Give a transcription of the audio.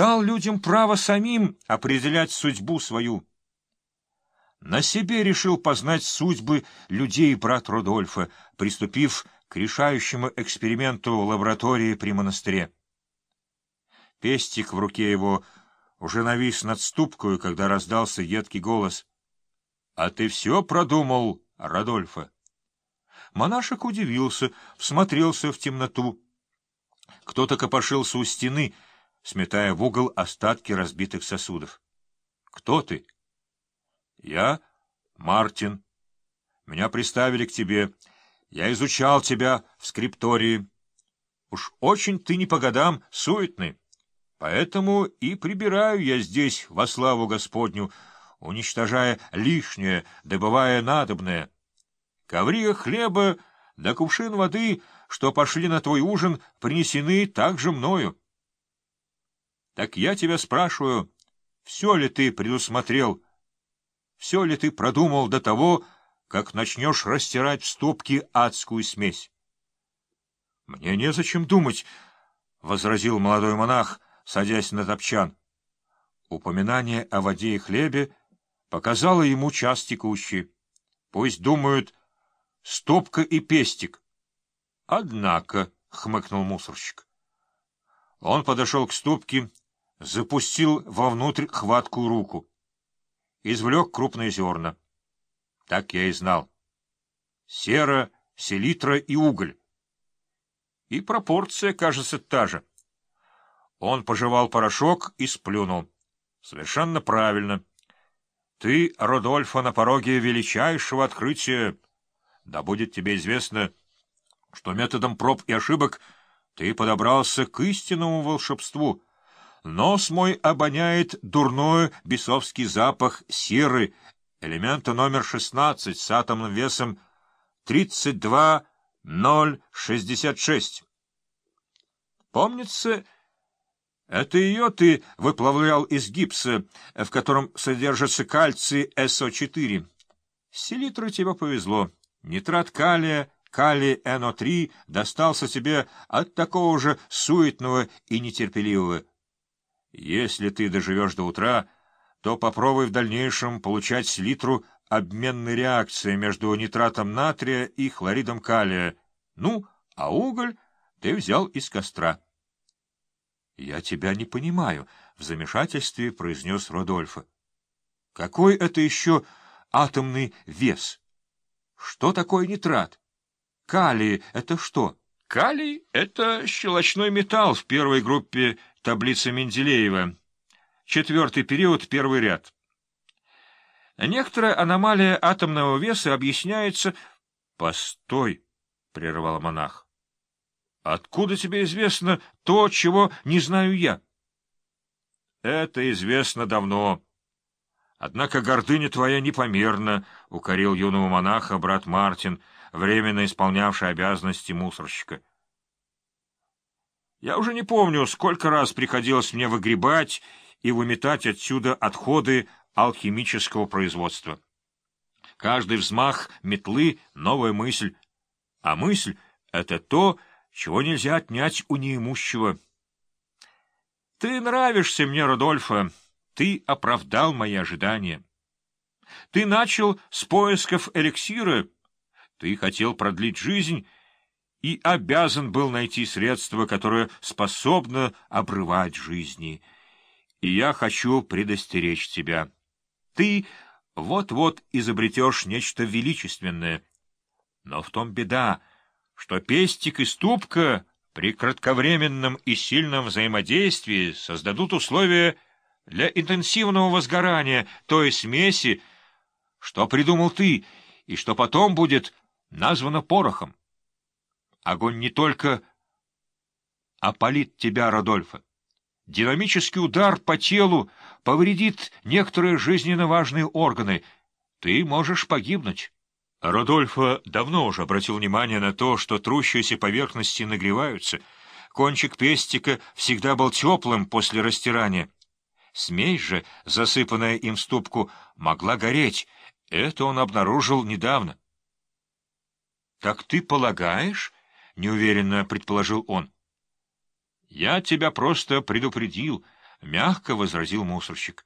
дал людям право самим определять судьбу свою. На себе решил познать судьбы людей брат Рудольфа, приступив к решающему эксперименту в лаборатории при монастыре. Пестик в руке его уже навис над ступкою, когда раздался едкий голос. — А ты все продумал, Радольфа? Монашек удивился, всмотрелся в темноту. Кто-то копошился у стены, сметая в угол остатки разбитых сосудов. — Кто ты? — Я Мартин. Меня приставили к тебе. Я изучал тебя в скриптории. Уж очень ты не по годам суетный. Поэтому и прибираю я здесь во славу Господню, уничтожая лишнее, добывая надобное. Коврия хлеба да кувшин воды, что пошли на твой ужин, принесены также мною. Так я тебя спрашиваю, все ли ты предусмотрел, все ли ты продумал до того, как начнешь растирать в стопке адскую смесь? — Мне незачем думать, — возразил молодой монах, садясь на топчан. Упоминание о воде и хлебе показало ему час текущий. Пусть думают стопка и пестик. — Однако, — хмыкнул мусорщик. Он подошел к стопке, запустил вовнутрь хваткую руку. Извлек крупные зерна. Так я и знал. Сера, селитра и уголь. И пропорция, кажется, та же. Он пожевал порошок и сплюнул. Совершенно правильно. Ты, Родольфа, на пороге величайшего открытия. Да будет тебе известно, что методом проб и ошибок ты подобрался к истинному волшебству. Нос мой обоняет дурной бесовский запах серы, элемента номер 16 с атомным весом 32,066. Помнится, это ее ты выплавлял из гипса, в котором содержится кальций СО4. Селитру тебе повезло. Нитрат калия, калий НО3 достался тебе от такого же суетного и нетерпеливого. Если ты доживешь до утра, то попробуй в дальнейшем получать селитру обменной реакции между нитратом натрия и хлоридом калия. Ну, а уголь ты взял из костра. — Я тебя не понимаю, — в замешательстве произнес Родольфо. — Какой это еще атомный вес? Что такое нитрат? Калий — это что? Калий — это щелочной металл в первой группе таблицы Менделеева. Четвертый период, первый ряд. Некоторая аномалия атомного веса объясняется... — Постой, — прервал монах. Откуда тебе известно то, чего не знаю я? — Это известно давно. Однако гордыня твоя непомерна, — укорил юного монаха брат Мартин, временно исполнявший обязанности мусорщика. Я уже не помню, сколько раз приходилось мне выгребать и выметать отсюда отходы алхимического производства. Каждый взмах метлы — новая мысль, а мысль — это то, чего нельзя отнять у неимущего. Ты нравишься мне, Рудольфа, ты оправдал мои ожидания. Ты начал с поисков эликсира, ты хотел продлить жизнь и обязан был найти средство, которое способно обрывать жизни. И я хочу предостеречь тебя. Ты вот-вот изобретешь нечто величественное. Но в том беда, что пестик и ступка при кратковременном и сильном взаимодействии создадут условия для интенсивного возгорания той смеси, что придумал ты, и что потом будет названо порохом. Огонь не только опалит тебя, Родольфа. Динамический удар по телу повредит некоторые жизненно важные органы. Ты можешь погибнуть. Родольфо давно уже обратил внимание на то, что трущиеся поверхности нагреваются. Кончик пестика всегда был теплым после растирания. Смесь же, засыпанная им в ступку, могла гореть. Это он обнаружил недавно. — Так ты полагаешь? — неуверенно предположил он. — Я тебя просто предупредил, — мягко возразил мусорщик.